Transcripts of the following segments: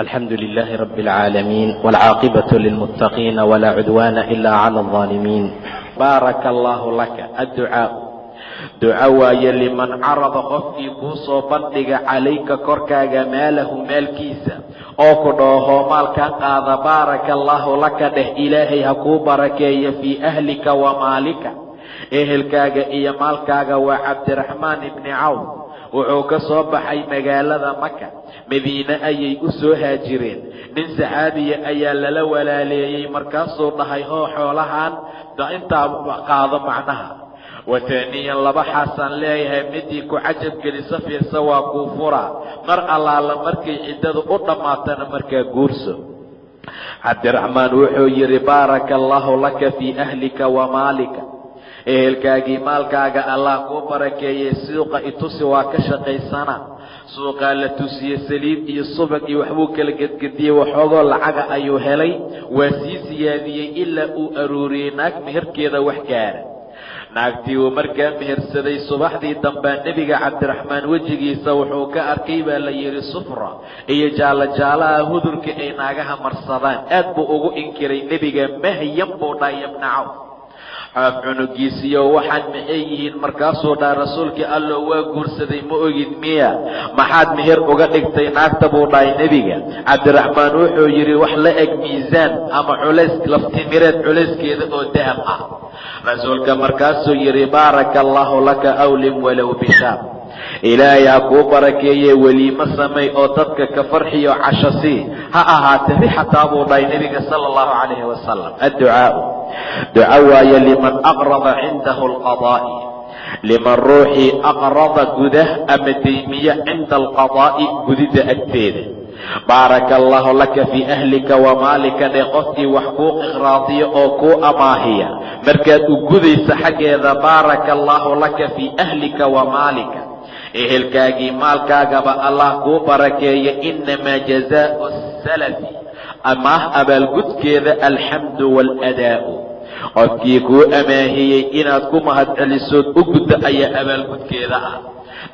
الحمد لله رب العالمين والعاقبة للمتقين ولا عدوان إلا على الظالمين بارك الله لك الدعاء duco waaye liman carada qofkii kuu soo bandhiga calayka korkaaga maalahu maalkiisa oo ku dhoohoo maalka qaada baaraka allaahu laka dheh ilaahay ha kuu barakeeya fii ahlika wa maalika ehelkaaga iyo maalkaaga waa cabdiraxmaan ibni cawf wuxuu ka soo baxay magaalada maka madiine ayay u soo haajireen. Nin saxaabiya ayaa lala walaaleeyey markaasuu dhahay hoo xoolahan intaa qaado macnaha. Wataaniyan laba xaasaan leeyahay midii ku cajab gelisa fiirsa waa kuu furaa. Mar allaala markay ciddadu u dhammaatana markaa guurso. Cabdiraxmaan wuxuu yidhi baaraka allaahu laka fii ahlika wa maalika ehelkaagii maalkaaga allah kuu barakeeyey suuqa itusi waa ka shaqaysana. Suuqaa la tusiye saliid iyo subag iyo waxbuu kala gedgediyey waxoogoo lacaga ayuu helay. Waa sii siyaadiyey ilaa uu aruuriyey naag meherkeeda wax gaara. Naagtii uu markaa mehersaday subaxdii dambaa nebiga cabdiraxmaan wejigiisa wuxuu ka arkay baa la yidhi sufra iyo jaallo jaalaha hudurka ay naagaha marsadaan. Aad buu ugu inkiray nebiga mahyan buu dhahay yabnacow xaaf cunugiisiyo waxaan maxay yihiin markaasuu dhaha rasuulkii allo waa guursaday ma ogid miya? Maxaad meher uga dhigtay naagta buu dhahay nebiga? Cabdiraxmaan wuxuu yidhi wax la eg miisaan ama culays laftimireed culayskeeda oo dahab ah. Rasuulka markaasuu yidhi baaraka allaahu laka awlim walow bishaar ilaahay ha kuu barakeeye weliimo samay oo dadka ka farxiyo cashasii ha ahaatee rixataa buu dhahay nebiga sala allahu calayhi wasalam adducaau. Duco waaye liman aqrada cindahu alqadaa'i. Liman ruuxii aqrada gudah ama deymiya cinda alqadaa'i gudidda agteeda. Baaraka allaahu laka fii ahlika wa maalika dheh qofkii wax kuu iqraadiyo oo kuu amaahiya. Markaad u gudaysa xaggeeda baaraka allaahu laka fii ahlika wa maalika ehelkaagii maalkaagaba allah kuu barakeeya inamaa jazaau salafi. Amaah abaalgudkeeda alxamdu waaladaa'u qofkii kuu amaahiyey inaad ku mahadcelisood u guddo ayaa abaalgudkeeda ah.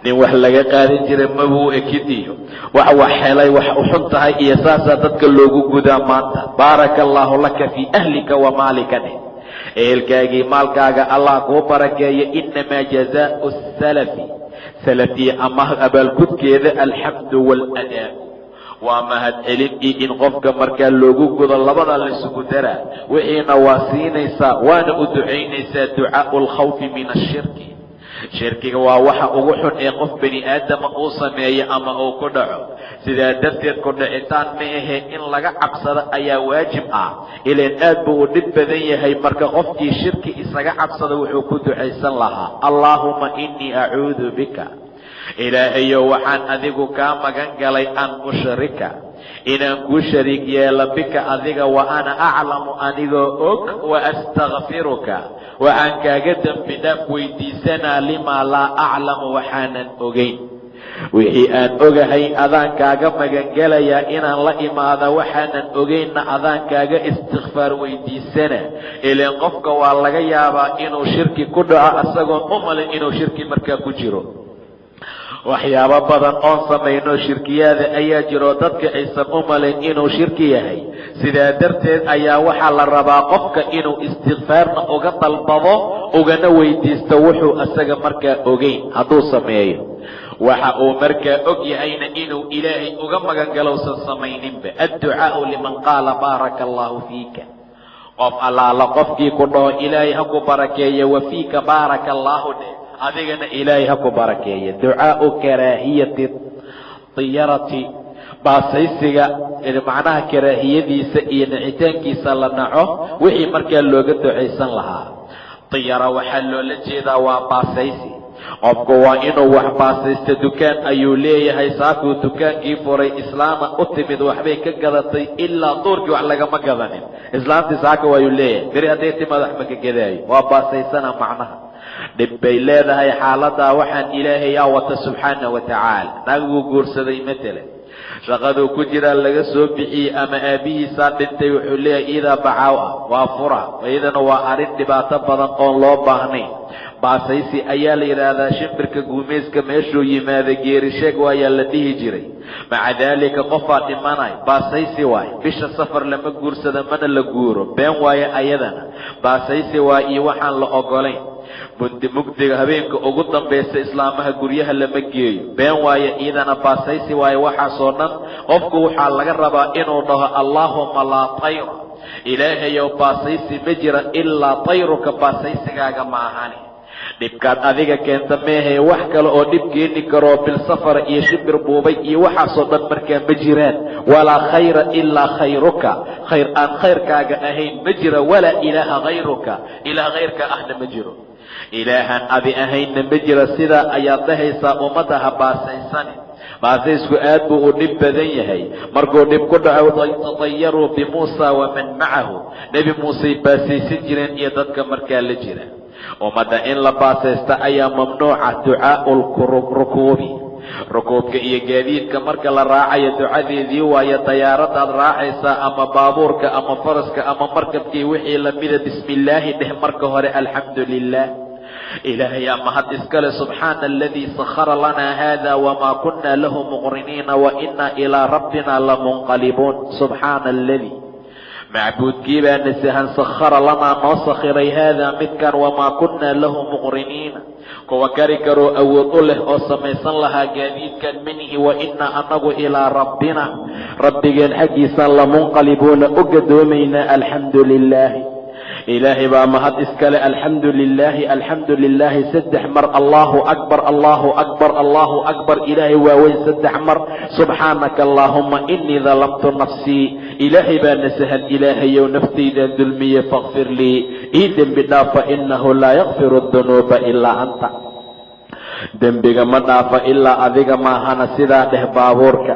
Nin wax laga qaadan jira mabuu ekid iyo. Wax wax helay wax u xun tahay iyo saasaa dadka loogu gudaa maanta. Baaraka allaahu laka fii ahlika wa maalika dheh ehelkaagii maalkaaga allah kuu barakeeya inamaa jazaau salafi salafiya amaah abaalgudkeeda alxamdu waaladaa waa mahadcelin iyo in qofka markaa loogu gudo labada laysugu daraa wixiina waa siinaysaa waana u ducaynaysaa ducaau alkhawfi min ashirki shirkiga waa waxa ugu xun ee qof bani aadama uu sameeyo ama uu ku dhaco. Sidaa darteed ku dhicitaan ma ahe in laga cabsado ayaa waajib ah. Ilaan aad buu u dhib badan yahay marka qofkii shirki isaga cabsada wuxuu ku ducaysan lahaa. Allaahuma innii acuudu bika ilaahayow waxaan adigu kaa magan galay an ushrika inaan kuu shariig yeelo bika adiga wa ana aclamu anigoo og wa astakfiruka waxaan kaaga dembi dhaaf weydiisanaa limaa laa aclamu waxaanan ogayn wixii aan ogahay adaan kaaga magangelayaa inaan la imaada waxaanan ogaynna adaan kaaga istikfaar weydiisana. Ilaan qofka waa laga yaabaa inuu shirki ku dhaco isagoon u malin inuu shirki markaa ku jiro waxyaabo badan oon samayno shirkiyaada ayaa jiro dadka aysan u malayn inuu shirki yahay. Sidaa darteed ayaa waxaa la rabaa qofka inuu istikfaarna uga dalbado ugana weydiisto wuxuu isaga markaa ogeyn hadduu sameeyo. Waxa uu markaa og yahayna inuu ilaahay uga magangalowsan samayninba. Adducaau liman qaala baaraka allaahu fiika. Qof allaala qofkii ku dhaho ilaahay ha ku barakeeya wa fiika baaraka allaahu dheh adigana ilaahay ha ku barakeeya ducaau karaahiyati diyarati baasaysiga macnaha karaahiyadiisa iyo nicitaankiisa la naco wixii markaa looga ducaysan lahaa. Diyara waxaa loola jeedaa waa baasaysi. Qofku waa inuu wax baasaysto dukaan ayuu leeyahay saakuu dukaankii furay islaama u timid waxbay ka gadatay ilaa duurkii wax lagama gadanin. Islaamtii saaka waayuu leeyahay. Beri hadday timad wax ma ka gadaayo. Waa baasaysana macnaha dhib bay leedahay xaaladaa waxaan ilaahay yaa wata subxaana wa tacaala. Naaguu guursaday matele shaqaduu ku jiraa laga soo bixiyey ama aabbihiisaa dhintay wuxuu leeyahay iidaa bacaaw ah waa fura. Iyadana waa arrin dhibaato badan oon loo baahnayn. Baasaysi ayaa la yidhaahdaa shimbirka guumayska meeshuu yimaada geerisheeg waayaa la dhihi jiray. Maca daalika qofaa dhimanay baasaysi waaye. Bisha safar lama guursado mana la guuro. Been waaye ayadana. Baasaysi waa iyo waxaan la ogolayn bundi mugdiga habeenka ugu dambaysa islaamaha guryaha lama geeyo been waaye iidana baasaysi waaye waxaasoo dhan qofku waxaa laga rabaa inuu dhaho allaahuma laa tayra ilaahayow baasaysi ma jira ilaa tayruka baasaysigaaga ma ahani. Dhibkaad adiga keenta meehae wax kale oo dhib keeni karoo bilsafara iyo shibir buubay iyo waxaasoo dhan markaa ma jiraan. Walaa khayra ilaa khayruka. Khayr aan khayrkaaga ahayn ma jira walaa ilaaha hayruka ilaah khayrka ahna ma jiro ilaahaan adi ahaynna ma jira sidaa ayaad dhahaysaa ummadda ha baasaysani baasaysku aad buu u dhib badan yahay. Markuu dhib ku dhaco tatayaruu bimuusa waman macahu nebi muusey baasaysan jireen iyo dadka markaa la jira. Ummadda in la baasaysta ayaa mamnuuca ducaau rukuubi rukuubka iyo gaadiidka marka la raacayo ducadeedii waayo dayaaradaad raacaysaa ama baabuurka ama faraska ama markabkii wixii lamida bismi illaahi dheh marka hore alxamdu lilah ilaahayaa mahad iskale subxaana aladii sakhara lanaa hada wamaa kunna lahu muqriniina wa inaa ilaa rabbina lamunqalibuun subxaana aladii macbuudkii baa nasahan sakhara lanaa noo sakhiray haadaa midkan wamaa kunna lahu muqriniina kuwa kari karoo awood u leh oo samaysan lahaa gaadiidkan minhi wa inaa annagu ilaa rabbina. Rabbigeen xaggiisaan lamunqalibuuna u gadoomaynaa alxamdu lilaahi ilaahay baa mahad iskale alxamdu lilaahi alxamdu lilaahi saddex mar allaahu akbar allaahu akbar allaahu akbar. Ilaahay waa weyn saddex mar. Subxaanaka allaahuma inii dalamtu nafsii ilaahay baa nasahan ilaahayow naftaydaan dulmiye fakfir lii. Ii dembi dhaafa inahu laa yakfiru dunuuba ilaa anta. Dembiga ma dhaafa ilaa adiga maahana sidaa dheh baabuurka.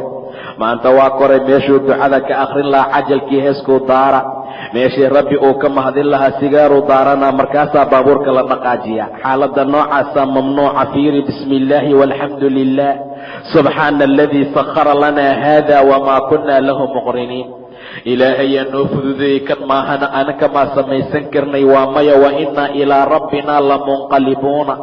Maanta waa koray meeshuu ducada ka akhrin lahaa cajalkii heeskuu daara meeshii rabbi uu ka mahadin lahaa sigaaruu daarana markaasaa baabuurka la dhaqaajiya xaaladda noocaasaa mamnuuca fiiri bismi illaahi walxamdu lilah subxaana aladii sakhara lanaa haada wamaa kunna lahu muqriniin ilaahayaa noo fududeeyey kan maahana anakamaa samaysan karnay waa maya wa inaa ilaa rabbina lamunqalibuuna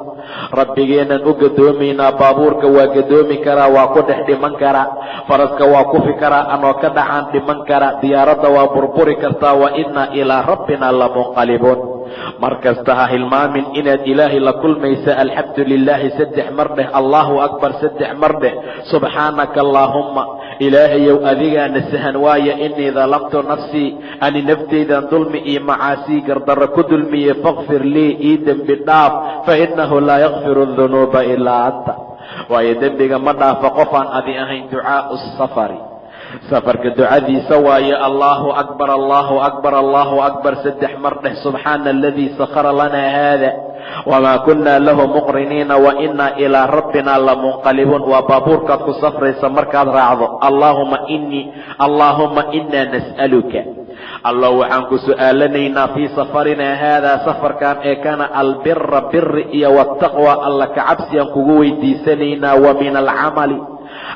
rabbigeennan u gadoomaynaa baabuurka waa gadoomi karaa waa ku dhex dhiman karaa. Faraska waa kufi karaa anoo ka dhacaan dhiman karaa. Diyaaradda waa burburi kartaa wa inaa ilaa rabbina lamunqalibuun mar kasta ha hilmaamin inaad ilaahay la kulmaysa alxamdu lilaahi saddex mar dheh allaahu akbar saddex mar dheh subxaanaka allaahumma ilaahayow adigaa nasahan waaya inii dalamtu nafsii ani naftaydan dulmi iyo macaasii gardarro ku dulmiye fakfir lii ii dembi dhaaf fa innahu laa yakfiru dunuuba ilaa anta. Waayo dembiga ma dhaafa qofaan adi ahayn ducaau safari safarka ducadiisa waaye allaahu akbar allaahu akbar allaahu akbar saddex mar dheh subxaana aladii sakhara lanaa haada wamaa kunna lahu muqriniina wa inaa ilaa rabbina lamunqalibuun waa baabuurkaad ku safraysa markaad raacdo. Allaahuma inii allaahuma inaa nas'aluka. Allah waxaan ku su'aalanaynaa fii safarinaa haadaa safarkan ee kana albira biri iyo wataqwa alla kacabsiyaan kugu weydiisanaynaa wa min alcamali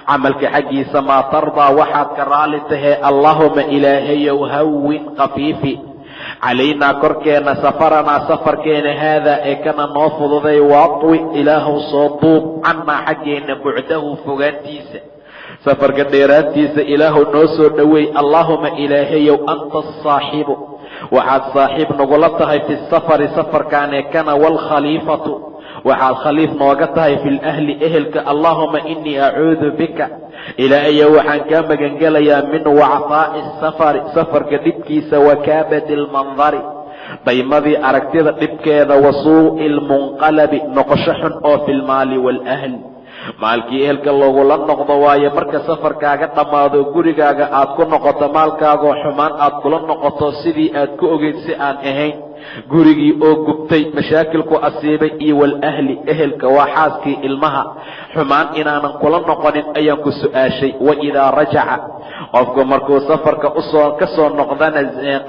camalka xaggiisa maa tardaa waxaad ka raali tahee allaahuma ilaahayow hawin khafiifi calaynaa korkeenna safaranaa safarkeena haadaa ee kana noo fududay waatwi ilaahuw soo duub cannaa xaggeenna bucdahu fogaantiisa. Safarka dheeraantiisa ilaahu noo soo dhoweey allaahuma ilaahayow anta asaaxibu waxaad saaxiib nagula tahay fi safari safarkaanee kana waalkhaliifatu waxaad khaliif nooga tahay fi lahli ehelka allaahuma inii acuudu bika. Ilaahayow waxaan kaa magangelayaa min wacfaa'i safari safarka dhibkiisa wa kaabadi lmandari daymadii aragtida dhibkeeda wa suu'i lmunqalabi noqosho xun oo fi lmaali waalahli maalkii ehelka lagula noqdo waayo marka safarkaaga dhammaado gurigaaga aad ku noqoto maalkaagoo xumaan aad kula noqoto sidii aad ku ogeyd si aan ahayn gurigii oo gubtay mashaakilku asiibay iyo walahli ehelka waa xaaskii ilmaha. Xumaan inaanan kula noqonin ayaan ku su'aashay wa idaa rajaca. Qofku markuu safarka u soo ka soo noqdana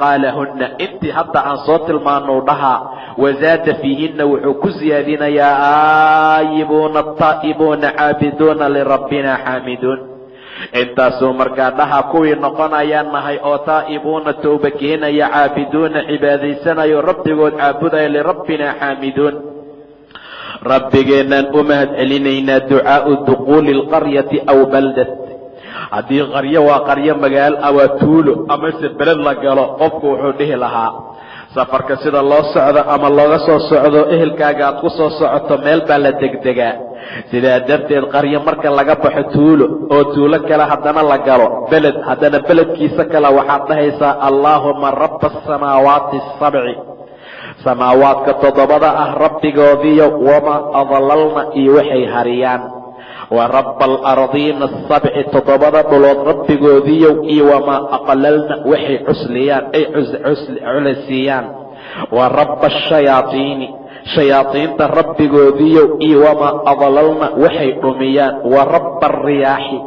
qaalahunna intii hadda aan soo tilmaanuu dhahaa wazaada fiihinna wuxuu ku siyaadinayaa aayibuuna ataa'ibuuna caabiduuna lirabbina xaamiduun intaasuu markaa dhaha kuwii noqonayaan nahay oo taa'ibuuna towba keenaya caabiduuna cibaadaysanayo rabbigood caabudaya lirabbina xaamiduun rabbigeennaan u mahad celinaynaa ducaa'u duquuli alqaryati aw baldat haddii qaryo waa qaryo magaalo waa tuulo amase beled la galo qofku wuxuu dhihi lahaa. Safarka sida loo socdo ama looga soo socdo ehelkaaga aad ku soo socoto meel baa la degdegaa sidaa darteed qaryo marka laga baxo tuulo oo tuulo kale haddana la galo beled haddana beledkiisa kale waxaad dhahaysaa allaahuma rabba asamaawaati asabci samaawaadka toddobada ah rabbigoodiyo wamaa adlalna iyo waxay hariyaan. Wa rabba alardiina asabci toddobada dhulood rabbigoodiyow iyo wamaa aqlalna waxay cusliyaan ay culasiiyaan wa rabba ashayaaiini shayaadiinta rabbigoodiyow iyo wamaa adlalna waxay dhumiyaan. Wa rabba alriyaaxi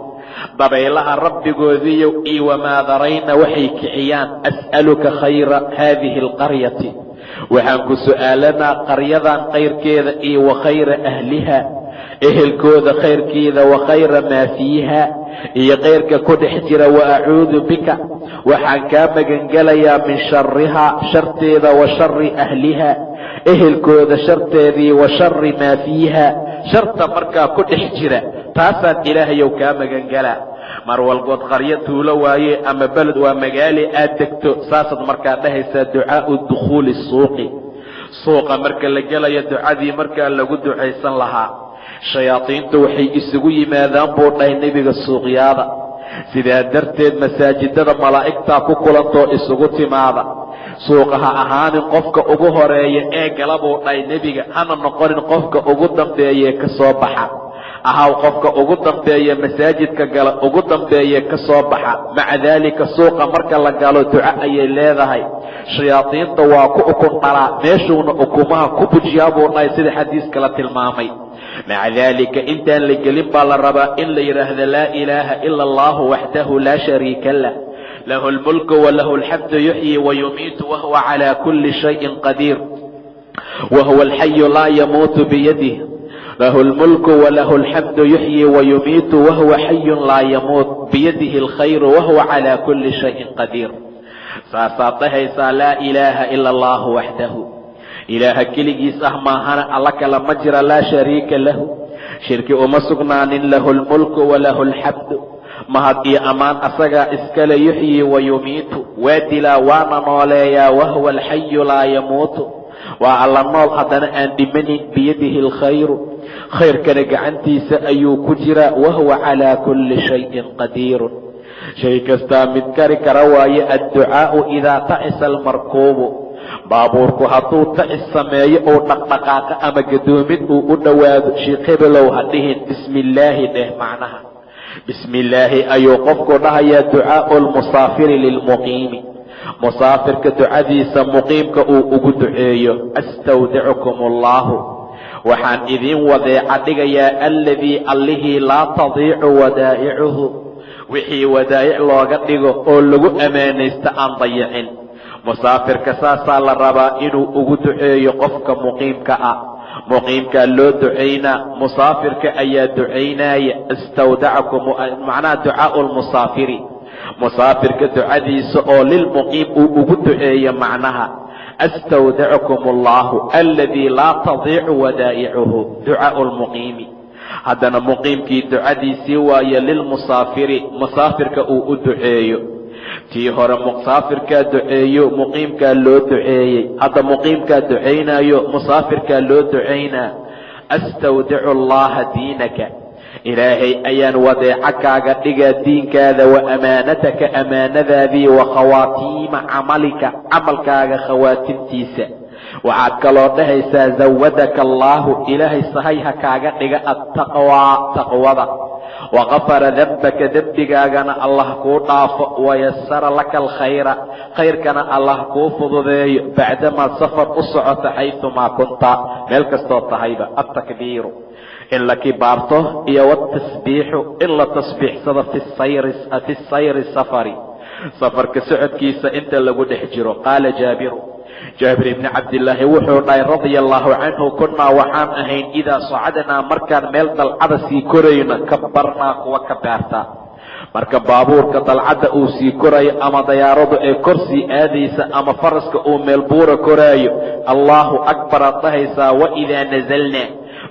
dabaylaha rabbigoodiyow iyo wamaa darayna waxay kiciyaan. As'aluka khayra haadihi alqaryati. Waxaan ku su'aalanaa qaryadan kayrkeeda iyo wa khayra ahliha. Ehelkooda khayrkeeda wa khayra maa fiiha iyo kayrka ku dhex jira wa acuudu bika. Waxaan kaa magangelayaa min sharihaa sharteeda wa shari ahliha ehelkooda sharteedii wa shari maa fiiha. Sharta markaa ku dhex jira taasaan ilaahayow kaa magangelaa mar walbood qaryo tuulo waaye ama beled waa magaale aad degto saasaad markaa dhahaysaa ducaa'u dukhuuli suuqi. Suuqa marka la gelayo ducadii markaa lagu ducaysan lahaa. Shayaadiintu waxay isugu yimaadaan buu dhahay nebiga suuqyaada sidaa darteed masaajidada malaa'igtaa ku kulantoo isugu timaada. Suuqa ha ahaanin qofka ugu horreeya ee gala buu dhahay nebiga hana noqonin qofka ugu dambeeyee ka soo baxa. Ahaw qofka ugu dambeeya masaajidka gala ugu dambeeye ka soo baxa. Maca daalika suuqa marka la galo duco ayay leedahay. Shayaadiinta waa ku ukun dhalaa meeshuuna ukumaha ku bujiyaa buu dhahay sida xadiiska la tilmaamay maca daalika intaan la gelin baa la rabaa in la yidhaahdo laa ilaaha ila allahu waxdahu laa shariika lah. Lahu lmulku walahu alxamdu yuxyi wayumiitu wahuwa calaa kulli shayin qadiir wahuwa alxayu laa yamuutu biyadih lahu lmulku walahu alxamdu yuxyi wayumiitu wahuwa xayun laa yamuut biyadihi alkhayru wahuwa calaa kulli shayin qadiir saasaad dhahaysaa laa ilaaha ila allahu waxdahu ilaaha keligiis ah maahana alla kale ma jira laa shariika lahu. Shirki uma sugnaanin lahu lmulku walahu alxamdu mahad iyo ammaan asagaa iskale yuxyi wayumiitu waa dilaa waana nooleeyaa wahuwa alxayu laa yamuutu. Waa alla nool haddana aan dhimanin biyadihi alkhayru. Khayrkana gacantiisa ayuu ku jiraa wahuwa calaa kulli shayin qadiirun. Shay kastaa mid kari kara waaye adducaa'u idaa tacisa almarkuubu baabuurku hadduu tacis sameeyo uu dhaqdhaqaaqo ama gadoomid uu u dhowaado sheikh hebelow ha dhihin bismi illaahi dheh macnaha. Bismi illaahi ayuu qofku dhahayaa ducaa'u lmusaafiri lilmuqiimi. Musaafirka ducadiisa muqiimka uu ugu duceeyo astawdicukum allaahu waxaan idiin wadeeca dhigayaa alladii allihii laa tadiicu wadaa'icuhu. Wixii wadaa'ic looga dhigo oo lagu ammaanaysta aan dayicin musaafirka saasaa la rabaa inuu ugu duceeyo qofka muqiimka ah. Muqiimkaa loo ducaynaa musaafirka ayaa ducaynaaya istawdacakum macnaha ducaa'u lmusaafiri musaafirka ducadiisa oo lilmuqiim uu ugu duceeyo macnaha astawdacukum allahu aladii laa tadiicu wadaa'icuhu ducaa'u lmuqiimi haddana muqiimkii ducadiisii waaye lilmusaafiri musaafirka uu u duceeyo tii hore musaafirkaa duceeyo muqiimkaa loo duceeyey. Hadda muqiimkaa ducaynayo musaafirkaa loo ducaynaa astawdicu allaha diinaka. Ilaahay ayaan wadeeco kaaga dhigaa diinkaada wa amaanataka amaanadaadii wa khawaatiima camalika camalkaaga khawaatimtiisa waxaad kaloo dhahaysaa zawadaka allaahu ilaahay sahay ha kaaga dhiga attaqwaa taqwada. Wakafara dembaka dembigaagana allah kuu dhaafo. Wayasara laka alkhayra. Khayrkana allah kuu fududeeyo. Bacdamaad safar u socoto xaytumaa kunta. Meel kastoo tahayba attakbiiru. In la kibaarto iyo watasbiixu in la tasbiixsado fi safari. Safarka socodkiisa inta lagu dhex jiro qaala jaabiru jaabir ibni cabdilaahi wuxuu dhahay radia allaahu canhu kunnaa waxaan ahayn idaa sacadnaa markaan meel dalcada sii korayno kabarnaa kuwa ka baarta. Marka baabuurka dalcadda uu sii korayo ama dayaaradu ee kor sii aadaysa ama faraska uu meel buura koraayo allaahu akbar aad dhahaysaa waidaa nasalna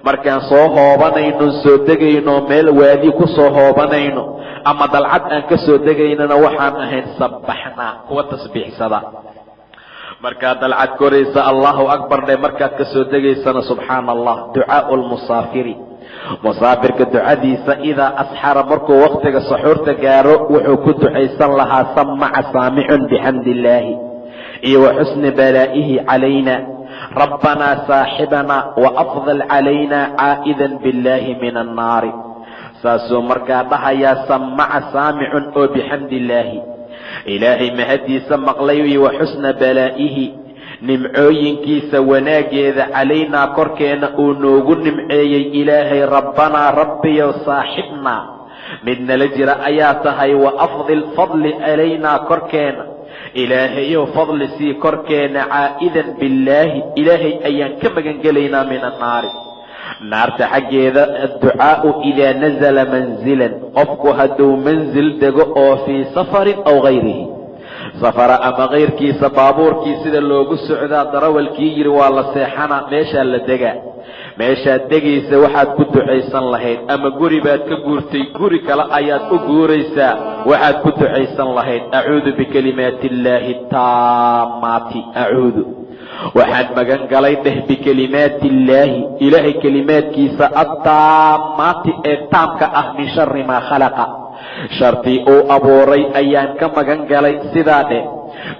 markaan soo hoobanayno soo degayno meel waadi ku soo hoobanayno ama dalcad aan ka soo degaynana waxaan ahayn sabbaxnaa kuwa tasbiixsada markaad dalcad koraysa allahu akbar dhe markaad ka soo degaysana subxaana allah ducaau lmusaafiri musaafirka ducadiisa idaa asxara markuu wakhtiga saxuurta gaaro wuxuu ku ducaysan lahaa samaca saamixun bixamdi illaahi iyo wa xusni balaa'ihi calayna. Rabbanaa saaxibanaa wa afdal calayna caa'idan biاllaahi min annaari saasuu markaa dhahayaa samaca saamicun oo bixamdi illaahi ilaahay mahaddiisa maqlay wa xusna balaa'ihi. Nimcooyinkiisa wanaaggeeda calaynaa korkeenna uu noogu nimceeyey ilaahay rabbanaa rabbiyow saaxibnaa mid nala jira ayaa tahay wa afdil fadli calaynaa korkeenna ilaahayow fadli sii korkeenna caa'idan billaahi. Ilaahay ayaan ka magan gelaynaa min annaari naarta xaggeeda adducaa'u idaa nazala manzilan. Qofku hadduu mansil dego oo fii safarin aw gayrihi. Safara ama kayrkiisa baabuurkii sida loogu socdaa darawalkii yidhi waa la seexana meeshaa la degaa. Meeshaad degaysa waxaad ku ducaysan lahayd ama guri baad ka guurtay guri kale ayaad u guuraysaa waxaad ku ducaysan lahayd acuudu bikalimaati illaahi taamaati acuudu waxaan magan galay dheh bikalimaati illaahi ilaahay kelimaadkiisa attaamaati ee taamka ah min shari maa khalaqa. Shartii uu abuuray ayaan ka magan galay sidaa dheh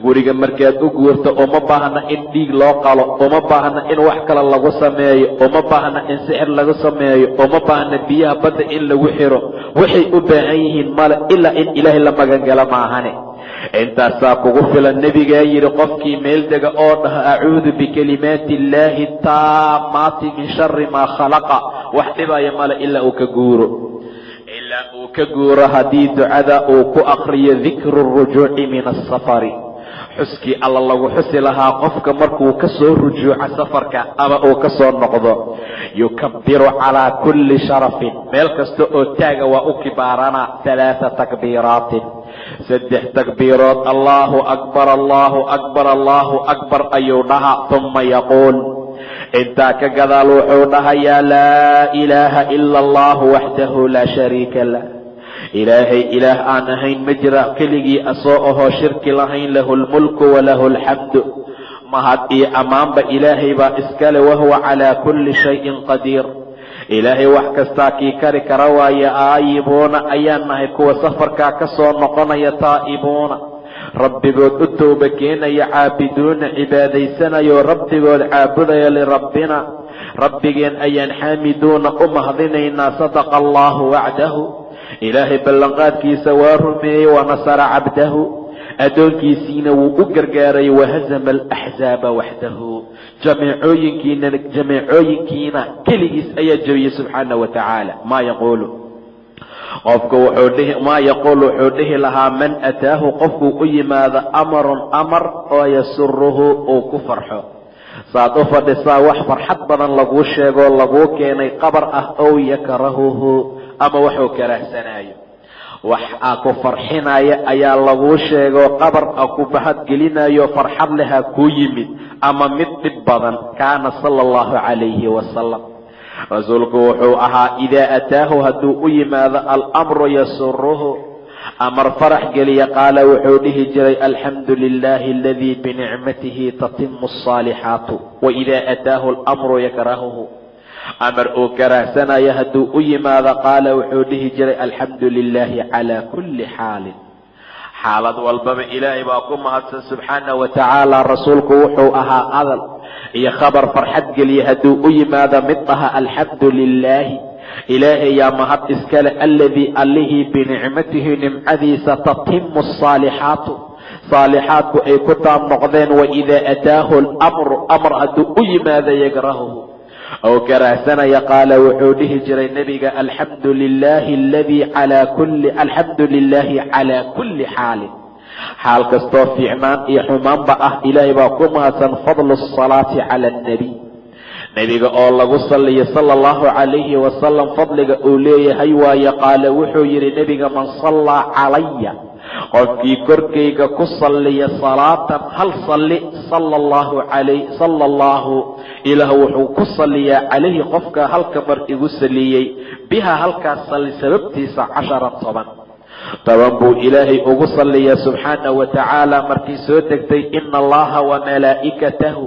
guriga markaad u guurto uma baahna in dhiig loo qalo uma baahna in wax kale lagu sameeyo uma baahna in sixir lagu sameeyo uma baahna biyaha badda in lagu xiro. Waxay u baahan yihiin male ilaa in ilaahay la magangalo maahane. Intaasaa kugu filan nebigaa yidhi qofkii meel dega oo dhaha acuudu bikalimaati illaahi taamaati min shari maa khalaqa. Wax dhibaya male ilaa uu ka guuro. Ilaa uu ka guuro haddii ducada uu ku akriyo dikru rujuuci min asafari xuskii alla lagu xusi lahaa qofka markuu ka soo rujuuco safarka ama uu ka soo noqdo. Yukabbiru calaa kulli sharafin. Meel kasta oo taaga waa u kibaarana halaaa takbiiraatin. Saddex takbiirood allaahu akbar allaahu akbar allaahu akbar ayuu dhahaa uma yaquul. Intaa ka gadaal wuxuu dhahayaa laa ilaaha ila allahu waxdahu laa shariika lah ilaahay ilaah aan ahayn ma jira keligii asoo ahoo shirki lahayn lahu lmulku walahu alxamdu mahad iyo ammaanba ilaahay baa iskale wahuwa calaa kulli shayin qadiir. Ilaahay wax kastaa kii kari kara waaye aayibuuna ayaan nahay kuwa safarkaa ka soo noqonaya taa'ibuuna. Rabbigood u towba keenaya caabiduuna cibaadaysanayo rabbigood caabudaya lirabbina rabbigeen ayaan xaamiduuna u mahadinaynaa sadaqa allaahu wacdahu ilaahay ballanqaadkiisa waa rumeeyey wanasara cabdahu. Addoonkiisiina wuu u gargaaray wahazama alaxzaaba waxdahu jameecooyinkiina jameecooyinkiina keligiis ayaa jebiyey subxaana wa tacaala maa yaquulu? Qofku wuxuu maa yaquul wuxuu dhihi lahaa man ataahu qofkuu u yimaado amarun amar oo yasuruhu uu ku farxo. Saad u fadhisaa wax farxad badan laguu sheegoo laguu keenay qabar ah ow yakrahuhu ama waxuu karaahsanaayo. Wax a ku farxinaya ayaa laguu sheegoo qabar a ku bahadgelinayo farxad leha kuu yimid ama mid dhib badan kaana sala allahu calayhi wasalam rasuulku wuxuu ahaa idaa ataahu hadduu u yimaado alamru yasuruhu. Amar farax geliya qaala wuxuu dhihi jiray alxamdu lilaahi aladii binicmatihi tatimu asaalixaatu waidaa ataahu alamru yakrahuhu amar uu karaahsanayo hadduu u yimaado qaala wuxuu dhihi jiray alxamdu lilaahi calaa kulli xaalin. Xaalad walbaba ilaahay baa ku mahadsan subxaana wa tacaala rasuulku wuxuu ahaa hadal iyo khabar farxad geliya hadduu u yimaado mid aha alxamdu lilaahi ilaahay yaa mahad iskale alladii allihii binicmatihi nimcadiisa tatimu asaalixaatu saalixaadku ay ku taab noqdeen waidaa ataahu lamru amr hadduu u yimaado yagrahuhu ow karahsanaya qaala wuxuu dhihi jiray nebiga alxamdu lilaahi aladii calaa kulli alxamdu lilaahi calaa kulli xaalin xaal kastoo fiicnaan iyo xumaanba ah ilaahay baa ku mahadsan fadlu asalaati cala annebiy nebiga oo lagu salliyo sala allahu calayhi wasalam fadliga uu leeyahay waaye qaala wuxuu yidhi nebiga man sallaa calaya qofkii korkayga ku salliya salaatan hal salli sala allahu calay sala allahu ilaah wuxuu ku salliyaa calayhi qofka halka mar igu salliyey bihaa halkaas salli sababtiisa casharan toban. Toban buu ilaahay ugu salliyaa subxaana wa tacaala markii soo degtay ina allaha wa malaa'ikatahu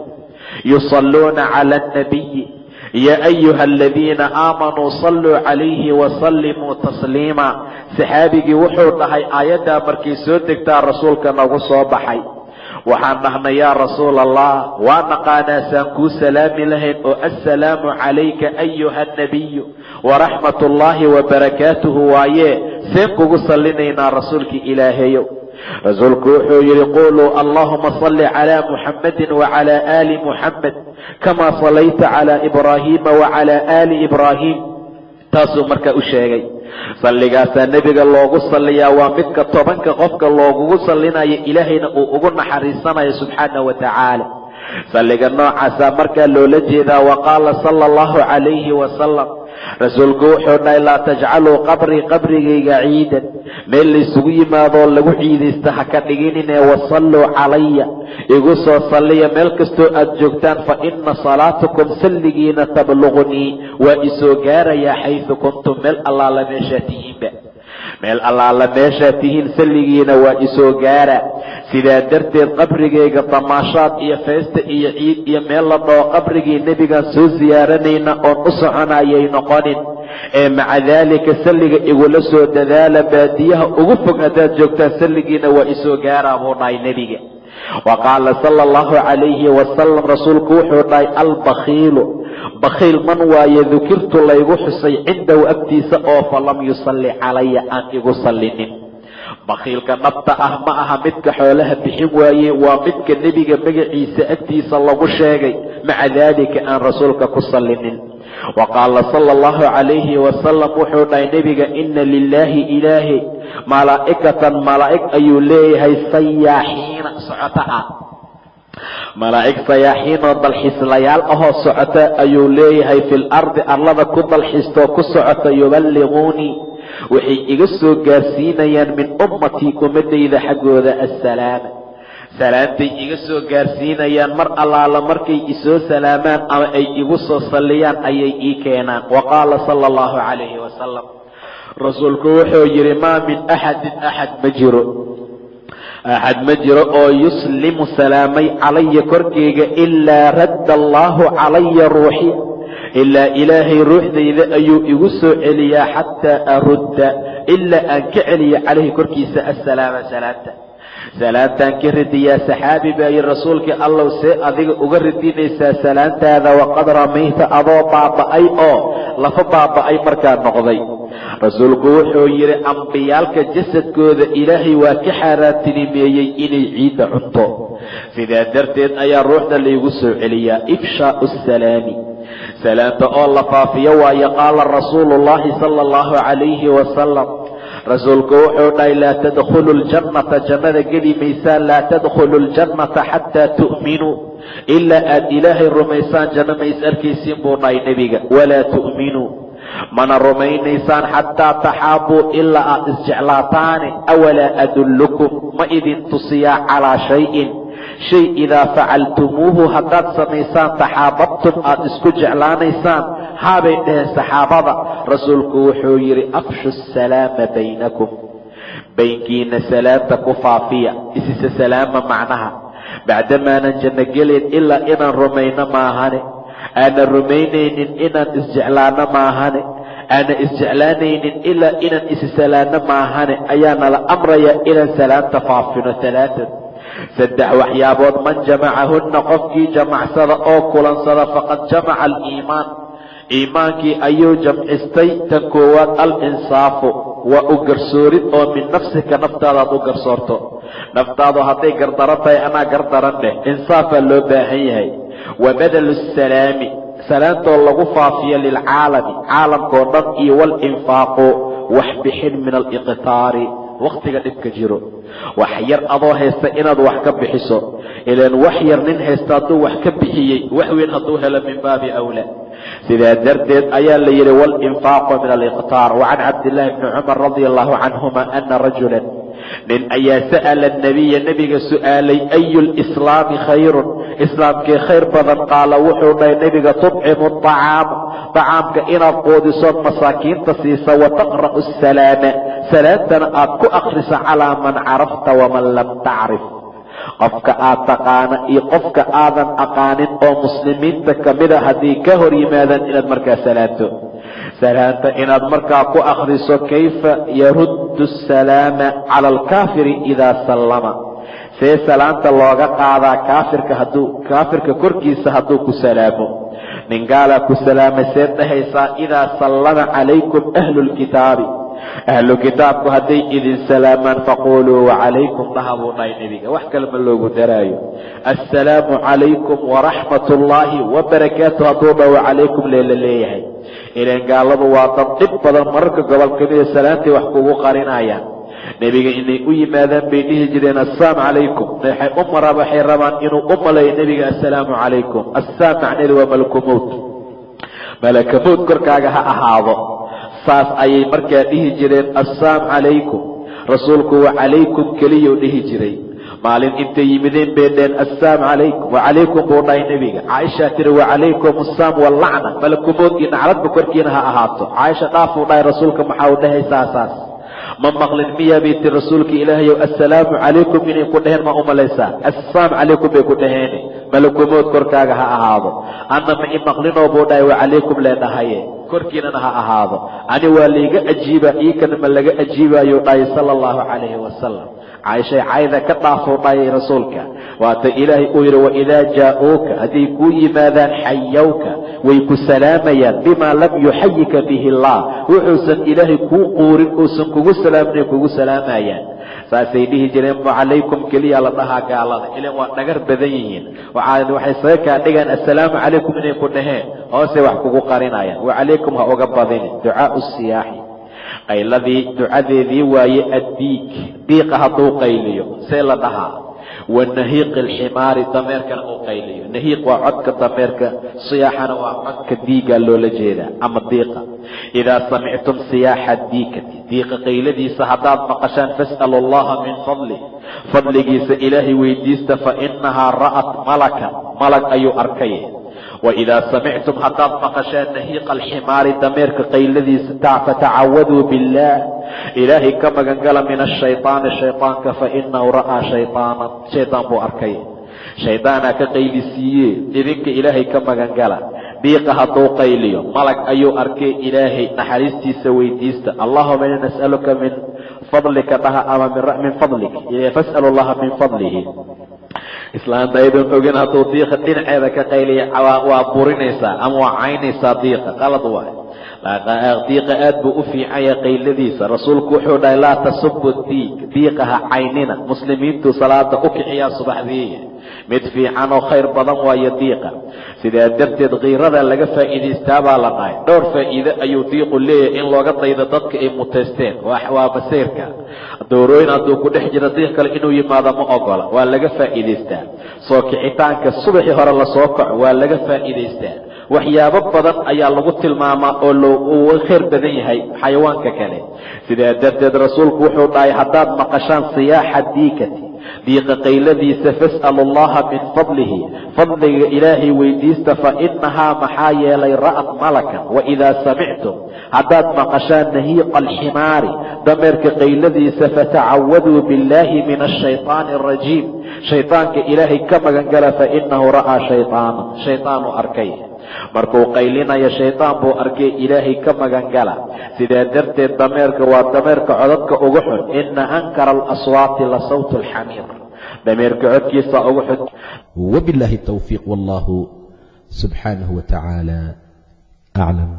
yusalluuna cala annabiyi yaa ayuha aladiina aamanuu salluu calayhi wasallimuu tasliima saxaabigii wuxuu dhahay aayaddaa markay soo degtaa rasuulka nagu soo baxay waxaan dhahnay yaa rasuul allah waa naqaanaa saan kuu salaami lahayn oo assalaamu calayka ayuha annabiyu waraxmat ullaahi wabarakaatuhu waayee seen kugu sallinaynaa rasuulkii ilaahayow rasuulku wuxuu yidhi quluu allahuma salli calaa muxammadin wacalaa aali muxammed kamaa sallayta calaa ibraahiima wacalaa aali ibraahiim. Taasuu markaa u sheegay. Salligaasaa nebiga loogu salliyaa waa midka tobanka qofka loogugu sallinayo ilaahayna uu ugu naxariisanayo subxaana wa tacaala salliga noocaasaa markaa loola jeedaa wa qaala sala allahu calayhi wasalam rasuulku wuxuu dhahay laa tajcaluu qabrii qabrigayga ciidan. Meel laysugu yimaadoo lagu ciidaysta ha ka dhigininee wasalluu calaya. Igu soo salliya meel kastoo aad joogtaan fa ina salaatakum salligiina tabluqnii waa isoo gaarayaa xaysu kuntum meel allaala meeshaa tihiinba meel allaala meeshaa tihiin salligiina waa isoo gaara. Sidaa darteed qabrigayga damaashaad iyo feesta iyo ciid iyo meel la dhoo qabrigii nebigaan soo siyaaranayna oon u soconayay noqonin. Ee maca daalika salliga igula soo dadaala baadiyaha ugu fog haddaad joogtaan salligiina waa isoo gaaraa buu dhahay nebiga wa qaala sala allahu calayhi wasalam rasuulku wuxuu dhahay albakhiilu. Bakhiil man waaye dukirtu laygu xusay cindahu agtiisa oo falam yusalli calaya aan igu sallinin bakhiilka dhabta ah ma aha midka xoolaha bixin waaye waa midka nebiga magaciisa agtiisa lagu sheegay. Maca daalika aan rasuulka ku sallinin. Wa qaala sala allahu calayhi wasalam wuxuu dhahay nebiga ina lilaahi ilaahi malaa'ikatan malaa'ig ayuu leeyahay sayaaxiina socota ah. Malaa'ig sayaaxiinoo dalxiislayaal ahoo socota ayuu leeyahay fil ardi arlada ku dalxiistoo ku socota yuballiquunii waxay iga soo gaarsiinayaan min ummatii ummadayda xaggooda assalaama salaamtay iga soo gaarsiinayaan mar allaala markay isoo salaamaan ama ay igu soo salliyaan ayay ii keenaan. Wa qaala sala allahu calayhi wasalam rasuulku wuxuu yidhi maa min axadin axad ma jiro. Axad ma jiro oo yuslimu salaamay calaya korkayga ilaa radda allaahu calaya ruuxi ilaa ilaahay ruuxdayda ayuu igu soo celiyaa xataa arudda ilaa aan ka celiya calayhi korkiisa assalaama salaamta salaamtaan ka ridiyaa saxaabi baa yidhi rasuulkii allow see adiga uga ridinaysaa salaantaada waqad ramayta adoo baaba'ay oo lafa baaba'ay markaa noqday. Rasuulku wuxuu yidhi ambiyaalka jasadkooda ilaahay waa ka xaaraantinimeeyey inay ciidda cunto. Sidaa darteed ayaa ruuxda laygu soo celiyaa ifshaau asalaami salaamta oo la faafiyo waaye qaala rasuulu llaahi sala allahu calayhi wasalam rasuulku wuxuu dhahay laa tadkhulu ljannata jannada geli maysaan laa tadkhulu ljannata xataa tu'minuu ilaa aad ilaahay rumaysaan janno mays arkaysiin buu dhahay nebiga. Walaa tu'minuu mana rumaynaysaan xataa taxaabuu ilaa aad isjeclaataane awalaa adullukum ma idin tusiyaa calaa shayin shay idaa facaltumuuhu haddaad samaysaan taxaababtum aad isku jeclaanaysaan haabay dhaheen saxaabada. Rasuulku wuxuu yidhi afshu asalaama baynakum. Baynkiina salaamta ku faafiya isise salaama macnaha. Bacdamaanan janno gelayn ilaa inaan rumayno maahane. Aanan rumaynaynin inaan isjeclaano maahane. Aana isjeclaanaynin ilaa inaan issalaanno maahane. Ayaa nala amraya inaan salaanta faafino alaatan saddex waxyaabood man jamacahunna qofkii jamacsada oo kulansada faqad jamaca aliimaan. Iimaankii ayuu jamcistay tan koowaad al-insaafu waa u garsoorid oo min nafsika naftaadaad u garsoorto. Naftaadu hadday gardaran tahay anaa gardaran dheh insaafaa loo baahan yahay. Wa badalu salaami salaantoo lagu faafiyo lilcaalami caalamkao dhan iyo walinfaaqu wax bixin min aliqtaari wakhtiga dhibka jiro. Wax yar adoo haysta inaad wax ka bixiso. Ilaan wax yar nin haysta hadduu wax ka bixiyey wax weyn hadduu helo min baabi awlaa. Sidaa darteed ayaa la yidhi walinfaaqu min aliqtaar. Wa can cabdillaahi bni cumar radia allahu canhuma ana rajulan nin ayaa sa'ala nabiya nebiga su'aalay ayu lislaami khayrun? Islaamkii khayr badan qaala wuxuu dhahay nebiga tudcimu acaama dacaamka inaad quudisood masaakiinta siisa wa taqra'u asalaama salaantana aad ku akhrisa calaa man carafta waman lam tacrif. Qofka aad taqaana iyo qofka aadan aqaanin oo muslimiinta ka mida haddii ka hor yimaadaan inaad markaa salaanto salaanta inaad markaa ku akhriso kayfa yaruddu asalaama cala alkaafiri idaa sallama. See salaanta looga qaadaa kaafirka hadduu kaafirka korkiisa hadduu ku salaamo. Nin gaalaa ku salaamay seed dhahaysaa idaa sallama calaykum ahlu lkitaabi ahlu kitaabku hadday idin salaamaan faquuluu wacalaykum dhaha buu dhahay nebiga. Wax kale ma loogu daraayo. Assalaamu calaykum waraxmat ullaahi wabarakaatu hadduu dhaho wacalaykum leela leeyahay. Ilaan gaaladu waa dad dhib badan mararka gobol ka mida salaantay wax kugu qarinayaan. Nebiga inay u yimaadaan bay dhihi jireen assaam calaykum waxay u mara waxay rabaan inuu u malayo nebiga assalaamu calaykum assaam macneedu waa malakumowt malakamowt korkaaga ha ahaado saas ayay markaa dhihi jireen assaam calaykum. Rasuulku wa calaykum keliyuu dhihi jiray. Maalin intay yimideen bay dheen assaam calaykum. Wacalaykum buu dhahay nebiga. Caaishaa tiri wacalaykum assaam wallacna malakumood iyo nacladba korkiina ha ahaato. Caaisha dhaafuu dhahay rasuulka maxaa u dhahaysaa saas ma maqlin miyaa bay tiri rasuulka ilaahayow assalaamu calaykum inay ku dhaheen ma u malaysaa assaam calaykum bay ku dhaheene malakumood korkaaga ha ahaado. Anna ma i maqlinoo buu dhahay wacalaykum lee dhahaye korkiinana ha ahaado. Ani waa layga ajiiba iikana ma laga ajiibaayuu dhahay sala allahu calayhi wasalam caaishay cayda ka dhaafuu dhayay rasuulka. Waata ilaahay uu yidhi waidaa jaa'uuka hadday kuu yimaadaan xayawka way ku salaamayaan bimaa lam yuxayika bihi allah. Wuxuusan ilaahay kuu quurin uusan kugu salaaminay kugu salaamayaan saasay dhihi jireen wacalaykum keliya la dhahaa gaalada. Ilan waa dhagar badan yihiin. Waxay saga kaa dhigaan assalaamu calaykum inay ku dhaheen. Hoose wax kugu qarinayaan. Wacalaykum ha uga badinin ducaau siyaaxi. Qayladii ducadeedii waaye addiig diiqa hadduu qayliyo see la dhahaa wa nahiiqi alximaari dameerkana uu qayliyo. Nahiiq waa codka dameerka siyaaxana waa codka diigaa loola jeedaa ama diiqa. Idaa samictum siyaaxa diikati diiqa qayladiisa haddaad maqashaan fas'alu allaha min fadlih fadligiisa ilaahay weydiista fa innahaa ra'at malakan malag ayuu arkay waidaa samictum haddaad maqashaan nahiiqa alximaari dameerka qayladiisa fatacaawaduu billaah ilaahay ka magangala min ashaytaani shaytaanka fainahu ra'aa shayaanan shaydaan buu arkay shaydaanaa ka qaylisiiye idinka ilaahay ka magangala diiqa hadduu qayliyo malag ayuu arkay ilaahay naxariistiisa weydiista allahuma ina nas'aluka min fadlika dhaha ama min fadlik fas'alu allaha min fadlihi islaanta aydoon ogin hadduu diiqa dhinaceeda ka qayliya waa burinaysaa ama waa caynaysaa diiqa qalad waay. Diiqa aad buu u fiican yahay qayladiisa. Rasuulku wuxuu dhahay laa tasubu diiq diiqa ha caynina. Muslimiintu salaada u kiciyaa subaxdii mid fiican oo khayr badan waayo diiqa. Sidaa darteed kiirada laga faa'iidaystaa baa la dhahay dhowr faa'iide ayuu diiqu leeyahay in looga daydo dadka ay mutaysteen. Waa basiirka doorooyin hadduu ku dhex jiro diiq kale inuu yimaado ma ogola. Waa laga faa'iidaystaa. Soo kicitaanka subaxii hore la soo kaco waa laga faa'iidaystaa. Waxyaabo badan ayaa lagu tilmaamaa oo uu khayr badan yahay xayawaanka kale. Sidaa darteed rasuulku wuxuu dhahay haddaad maqashaan siyaaxa diikati diiqa qayladiisa fas'alu allaha min fadlihi fadliga ilaahay weydiista fa inahaa maxaa yeelay ra'at malakan waidaa samictum haddaad maqashaan nahiiqa alximaari dameerka qayladiisa fatacawaduu biاllaahi min ashayطaani arajiim shayطaanka ilaahay ka magangala fainahu ra'aa shayطaana shayطaanu arkay markuu qaylinayo shaydaan buu arkay ilaahay ka magangala. Sidaa darteed dameerka waa dameerka codadka ugu xun. Ina ankara alaswaati la sawt alxamiir. Dameerka codkiisa ugu xun. Wbilaahi towfiiq wallahu subxaanahu wa tacaala aclam